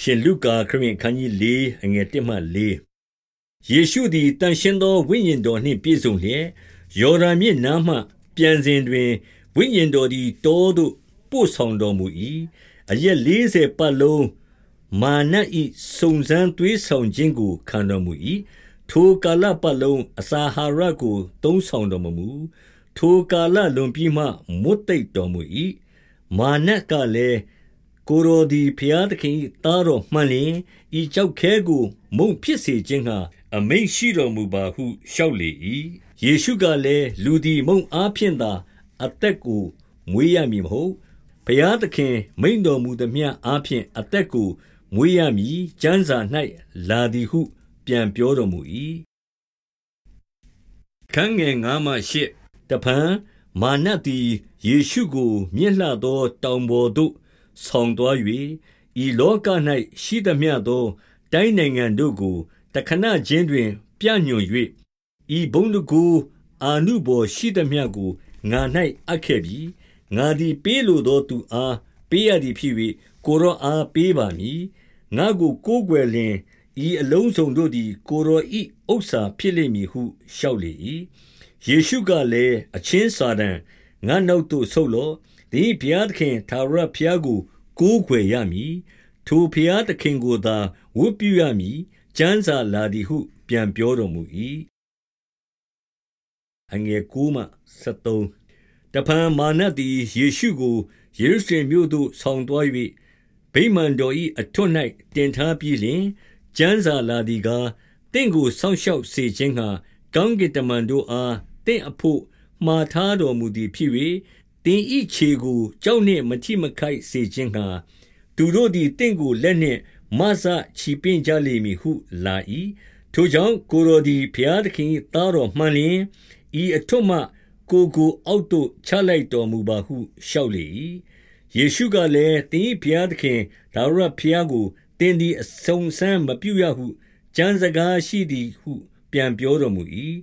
ရှင်လုကာခရစ်ခန်းကြီး၄အငယ်1မှ4ယေရှုသည်တန်ရှင်းသောဝိညာဉ်တော်နှင့်ပြည့်စုံလျက်ယော်ဒန်မြစ်နားမှ ပြန်စဉ်တွင်ဝိညာဉ်တော်သည်တောသို့ပို့ဆောင်တော်မူ၏အရက်40ပတ်လုံးမာနဤစုံစမ်းသွေးဆောင်ခြင်းကိုခံတော်မူ၏ထိုကာလပတ်လုံးအစာဟာရကိုသုံးဆောင်တော်မမူထိုကာလလွန်ပြီးမှမွတ်သိပ်တော်မူ၏မာနကလည်း ကိုယ်တော်သည်ဘုရားသခင်၏သားတော်မှန်လျှင်ဤကျောက်ခဲကို မုန့်ဖြစ်စေခြင်းငှါအမိန့်ရှိတော်မူပါဟုလျှောက်လေ၏။ယေရှုကလည်း၊လူသည်မုန့်အားဖြင့်သာ အသက်ကိုမွေးရမည်မဟုတ်။ဘုရားသခင်မိန့်တော်မူသမျှအားဖြင့်အသက်ကိုမွေးရမည်ကျမ်းစာ၌လာသည်ဟု ပြန်ပြောတော်မူ၏။ခန်းငယ်9မှ10တဖန်မာနသည်ယေရှုကိုမြင့်လှသော တောင်ပေါ်သို့ ဆောင်သွား၍ဤလောက၌ရှိသမျှသော တိုင်းနိုင်ငံတို့ကိုတခဏချင်းတွင် ပြညွှန်၍ဤဘုံတကူအာနုဘော်ရှိသမျှကိုငါ၌အပ်ခဲ့ပြီငါသည်ပေးလိုသောသူအားပေးရသည်ဖြစ်၍ကိုရောအားပေးပါမည်ငါကိုကိုးကွယ်လင်ဤအလုံးစုံတို့သည် ကိုရောဤဥစ္စာဖြစ်လိမ့်မည်ဟုလျှောက်လေ၏ယေရှုကလည်းအချင်းစာတန်ငါနောက်သို့ဆုတ်လော့သင်၏ဘုရားသခင်ထာဝရဘုရားကို ကိုးကွယ်ရမည်ထိုဘုရားသခင်ကိုသာဝတ်ပြုရမည်ကျမ်းစာလာသည်ဟု ပြန်ပြောတော်မူ၏အငယ်9မှ73တဖန်မာနသည်ယေရှုကိုယေရုရှလင်မြို့သို့ဆောင်သွား၍ဗိမာန်တော်၏အထွတ်၌တင်ထားပြီးလျှင်ကျမ်းစာလာသည်ကားတင့်ကိုဆောင်းလျှောက်စေခြင်းငှာကောင်းကင်တမန်တို့အားတင့်အဖို့မှားထားတော်မူသည်ဖြစ်၍ သင်၏ခြေကိုကြောက်နှင့်မထိမခိုက်စေခြင်းငှါသူတို့သည်တင့်ကိုလက်နှင့်မစချီပင့်ကြလိမ့်မည်ဟုလာ၏ထိုကြောင့်ကိုတော်သည်ဘုရားသခင်၏သားတော်မှန်လျင်ဤအထွတ်မှကိုကိုအောက်သို့ချလိုက်တော်မူပါဟုလျှောက်လေ၏ယေရှုကလည်းသင်၏ဘုရားသခင်ဒါဝရဘုရားကိုသင်သည်အဆုံးဆန်းမပြုရဟုကျမ်းစကားရှိသည်ဟု ပြန်ပြောတော်မူ၏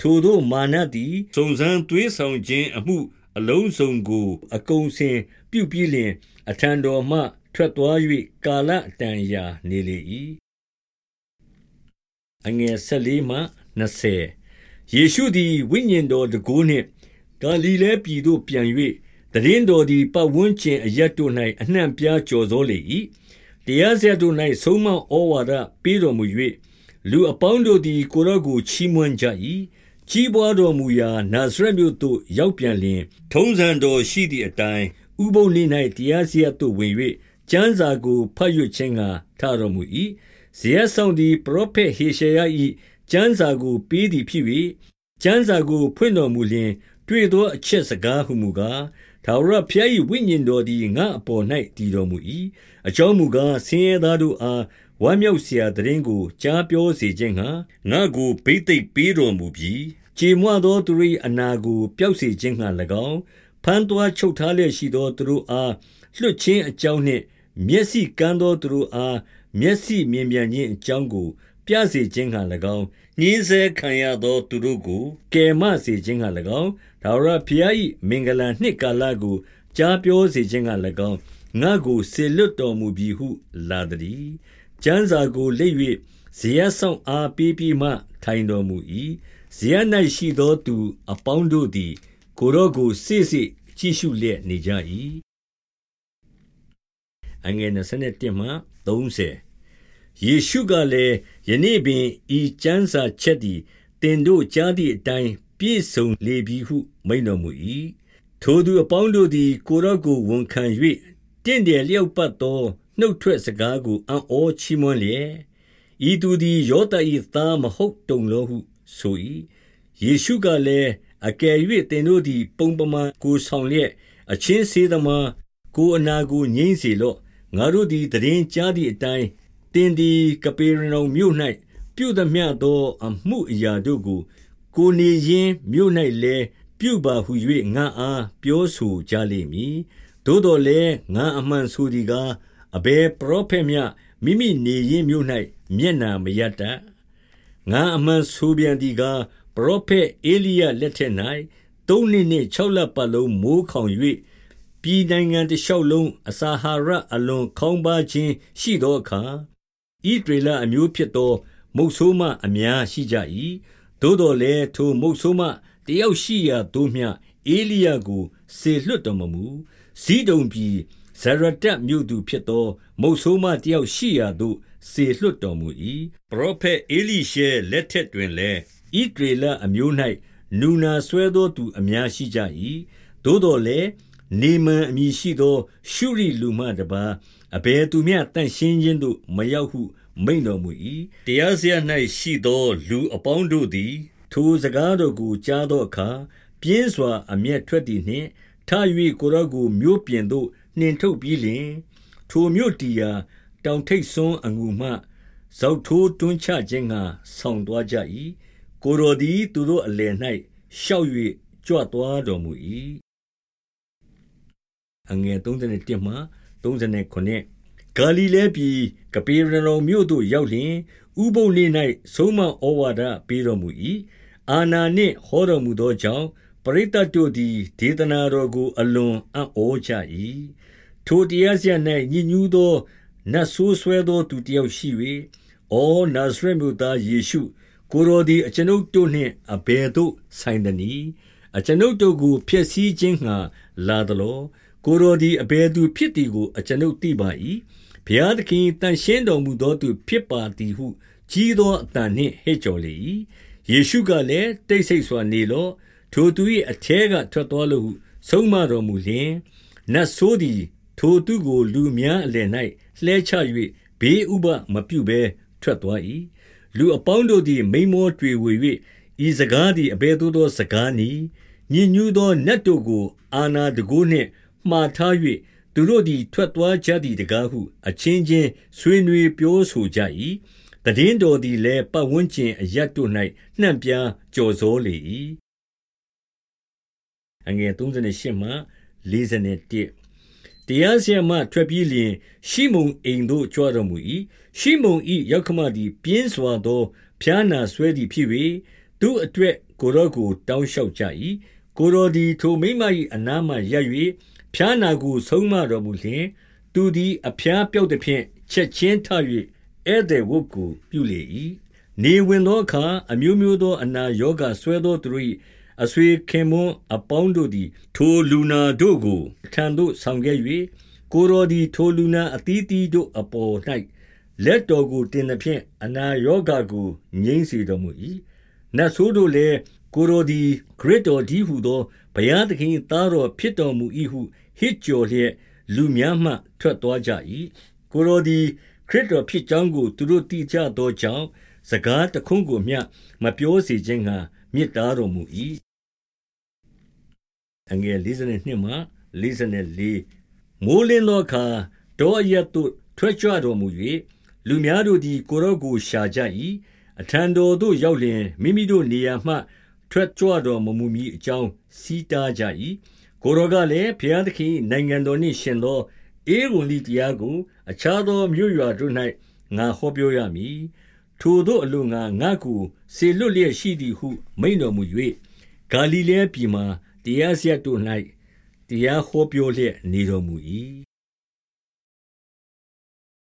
ထိုတို့မာနသည်စုံစမ်းသွေးဆောင်ခြင်းအမှု အလုံးစုံကို အကုန်စင်ပြုပြီးလျှင်အထံတော်မှ ထွက်သွား၍ကာလအတန်အရာနေလေ၏အငယ်14မှ20ယေရှုသည်ဝိညာဉ်တော်တကိုးနှင့်ဂါလိလဲပြည်သို့ပြန်၍တရင်တော်သည်ပတ်ဝန်းကျင်အရက်တို့၌အနှံ့ပြားကြော်သောလေ၏တရားစရတို့၌ဆုံးမဩဝါဒပေးတော်မူ၍လူအပေါင်းတို့သည်ကိုရော့ကိုချီးမွမ်းကြ၏ ကြီးပွားတော်မူရာ နာဇရက်မြို့သို့ ရောက်ပြန်လျှင် ထုံးစံတော်ရှိသည့်အတိုင်း ဥပုသ်နေ့၌တရားစရပ်သို့ဝင်၍ကျမ်းစာကို ဘတ်ရွတ်ခြင်းငှါ ထတော်မူ၏။စရပ်စောင့်သည် ပရောဖက်ဟေရှာယ၏ကျမ်းစာကို ပေးသည်ဖြစ်၍၊ကျမ်းစာကို ဖွင့်တော်မူလျှင် တွေ့သောအချက်စကားဟူမူကား၊ ထာဝရဘုရား၏ဝိညာဉ်တော်သည်ငါ့အပေါ်၌တည်တော်မူ၏။အကြောင်းမူကား၊ဆင်းရဲသားတို့အားဝမ်းမြောက်စရာသိတင်းကိုကြားပြောစေခြင်းငှါငါ့ကိုဘိသိက်ပေးတော်မူပြီကြေမွသောသူတို့၏အနာကိုပျောက်စေခြင်းငှါ၎င်း၊ဘမ်းသွားချုပ်ထားလျက်ရှိသောသူတို့အားလွှတ်ခြင်းအကြောင်းနှင့် မျက်စိကန်းသောသူတို့အားမျက်စိမြင်ပြန်ခြင်းအကြောင်းကို ပြစေခြင်းငှါ၎င်း၊ညှဉ်းဆဲခံရသောသူတို့ကိုကယ်မစေခြင်းငှါ၎င်း၊ထာဝရဘုရား၏မင်္ဂလာနှစ်ကာလကိုကြားပြောစေခြင်းငှါ၎င်းငါ့ကိုစေလွှတ်တော်မူပြီဟု လာသတည်း။ကျမ်းစာကိုလိပ်၍စရပ်စောင့်အားပေးပြီးမှ ထိုင်တော်မူ၏စရပ်၌ရှိသောသူ အပေါင်းတို့သည် ကိုယ်တော်ကိုစေ့စေ့ကြည့်ရှုလျက်နေကြ၏။ယေ ရှုကလည်း၊ယနေ့ပင်ဤကျမ်းစာချက်သည်သင်တို့ကြားသည်အတိုင်းပြည့်စုံလေပြီဟု မိန့်တော်မူ၏။ထိုသူအပေါင်းတို့သည် ကိုယ်တော်ကိုဝန်ခံ၍တင့်တယ်လျောက်ပတ်သောနှုတ်ထွက်စကားကိုအံ့ဩချီးမွမ်းလျက်၊ဤသူသည်ယောသပ်၏သားမဟုတ်တုံလောဟုဆို၏။ယေရှုကလည်း၊အကယ်၍သင်တို့သည် ပုံပမာကိုယ်ဆောင်လျက်အချင်းဆေးသမား၊ကိုယ်အနာကိုငြိမ်းစေလော့။ငါတို့သည်သိတင်းကြားသည်အတိုင်း၊ သင်သည်ကပေရနောင်မြို့၌ပြုသမျှသောအမှုအရာတို့ကို ကိုယ်နေရင်းမြို့၌လည်းပြုပါဟူ၍ငါ့အားပြောဆိုကြလိမ့်မည်။သို့သော်လည်းငါအမှန်ဆိုသည်ကား၊အဘယ်ပရောဖက်မျှမိမိနေရင်းမြို့၌မျက်နှာမရတတ်ငါအမှန်ဆိုပြန်သည်ကားပရောဖက်ဧလိယလက်ထက်၌သုံးနှစ်နှင့်ခြောက်လပတ်လုံးမိုဃ်းခေါင်၍ပြည်နိုင်ငံတစ်လျှောက်လုံးအစာဟာရအလွန်ခေါင်းပါခြင်းရှိသောအခါ ဣဒရေလအမျိုးဖြစ်သော မုတ်ဆိုးမအများရှိကြ၏သို့တော်လည်းထိုမုတ်ဆိုးမတယောက်ရှိရာသို့မျှအေလိယကိုစေလွတ်တော်မမူဇီးဒုံပြည်ဇရတမြို့သူဖြစ်သော မုတ်ဆိုးမတယောက်ရှိရာသို့စေလွတ်တော်မူ၏ပရောဖက်အေလိရှဲလက်ထက်တွင်လည်းဣဒရေလအမျိုး၌နူနာဆွဲသောသူအများရှိကြ၏သို့တော်လည်း နေမန်အမည်ရှိသော ရှုရိလူမှတပါအဘယ်သူမျှတန့်ရှင်းခြင်းသို့မရောက်ဟု မိန်တော်မူ၏တရားစရာ၌ရှိသော လူအပေါင်းတို့သည် ထိုစကားတော်ကိုကြားသောအခါပြင်းစွာအမျက်ထွက်သည်နှင့်ထ၍ကိုရော့ကိုမြို့ပြင်သို့နှင်ထုတ်ပြီးလျှင်ထိုမြို့တီယာတောင်ထိပ်စွန်းအငူမှဇောက်ထိုးတွန်းချခြင်းငှာဆောင်းသွားကြ၏ကိုရော်သည်သူတို့အလယ်၌ရှောက်၍ကြွသွားတော်မူ၏ အငယ်31မှ39ဂါလိလဲပြည်ကပေရနောင်မြို့သို့ရောက်လျင်ဥပုပ်နေ့၌ဆုံးမဩဝါဒပေးတော်မူ၏အာနာနှင့်ဟောတော်မူသောကြောင့်ပရိသတ်တို့သည်ဒေသနာတော်ကို အလွန်အံ့ဩကြ၏ထိုတရားစရ၌ညဉ့်ညူးသောနတ်ဆိုးဆွဲသောသူတယောက်ရှိ၍အောနာဇရက်မြို့သားယေရှုကိုရောသည်အကျွန်ုပ်တို့နှင့်အဘယ်သို့ဆိုင်သနည်းအကျွန်ုပ်တို့ကိုဖျက်ဆီးခြင်းငှာလာသလော ကိုရောသည်အဘယ်သူဖြစ်သည်ကို အကျွန်ုပ်သိပါ၏ဘုရားသခင်တန်ရှင်းတော်မူသောသူဖြစ်ပါသည်ဟု ကြီးသောအတန်နှင့်ဟစ်ကြော်လေ၏ယေရှုကလည်းတိတ်ဆိတ်စွာနေလော့ထိုသူ၏အထဲကထွက်သွားလို့ဟုဆုံးမတော်မူလျင်နတ်ဆိုးသည်ထိုသူကိုလူများအလယ်၌လှဲချ၍ဘေးဥပမပြုဘဲထွက်သွား၏လူအပေါင်းတို့သည်မိမောတွေဝေ၍ဤစကားသည်အဘယ်သို့သောစကားနည်းညဉ့်ညူးသောနတ်တို့ကို အာနာတကိုးနှင့် မှားထား၍သူတို့သည်ထွက်သွားကြသည်တကားဟုအချင်းချင်းဆွေးနွေးပြောဆိုကြ၏တည်င်းတော်သည်လည်းပတ်ဝန်းကျင်အရတ်တို့၌နှံ့ပြားကြော်စောလေ၏အငယ်38မှ41တရားစရမှထွက်ပြေးလျင်ရှိမုန်အိမ်သို့ကြွတော်မူ၏ရှိမုန်၏ရောက်ခမသည်ပြင်းစွာသောဖျားနာဆွဲသည်ဖြစ်၍သူ့အတွက်ကိုရော့ကိုတောင်းလျှောက်ကြ၏ကိုရော်ဒီထိုမိမ၏အနားမှရပ်၍ ဖျားနာကိုဆုံးမတော်မူလျှင်သူသည်အဖျားပြောက်သည်ဖြင့်ချက်ချင်းထ၍ဧည့်သည်ဝတ်ကိုပြုလေ၏နေဝင်သောအခါအမျိုးမျိုးသောအနာရောဂါဆွဲသောသူတို့၏အဆွေခင်မွန်းအပေါင်းတို့သည် ထိုလူနာတို့ကိုထံသို့ဆောင်ခဲ့၍ကိုရောဒီထိုလူနာအသီးသီးတို့အပေါ်၌လက်တော်ကိုတင်သဖြင့်အနာရောဂါကိုငြိမ့်စေတော်မူ၏နတ်ဆိုးတို့လည်းကိုရောဒီခရစ်တော်ဒီဟုသောဘု ရားသခင်သားတော်ဖြစ်တော်မူ၏ဟုဟစ်ကြော်လျက်လူများမှထွက်သွားကြ၏ကိုရောဒီခရစ်တော်ဖြစ်ကြောင်းကိုသူတို့သိကြသောကြောင့်စကားတခွန်းကိုမျှမပြောစေခြင်းငှာမြစ်တားတော်မူ၏အငယ်42မှ44မိုးလင်းသောအခါတောအရတ်သို့ထွက်ကြွတော်မူ၍လူများတို့သည်ကိုရော့ကိုရှာကြ၏အထံတော်သို့ရောက်လျင်မိမိတို့နေရာမှ ထွက်ကြွတော်မမူမီအကြောင်းစီးတားကြ၏ကိုရောကလည်းဘုရားသခင်နိုင်ငံတော်နှင့်ရှင်သောအေဝံလိတရားကို အခြားသောမြို့ရွာတို့၌ငါဟောပြောရမည်ထိုတို့အလို့ငါငါကိုစေလွတ်လျက်ရှိသည်ဟု မိန်တော်မူ၍ဂါလိလဲပြည်မှာတရားစရတို့၌တရားဟောပြောလျက်နေတော်မူ၏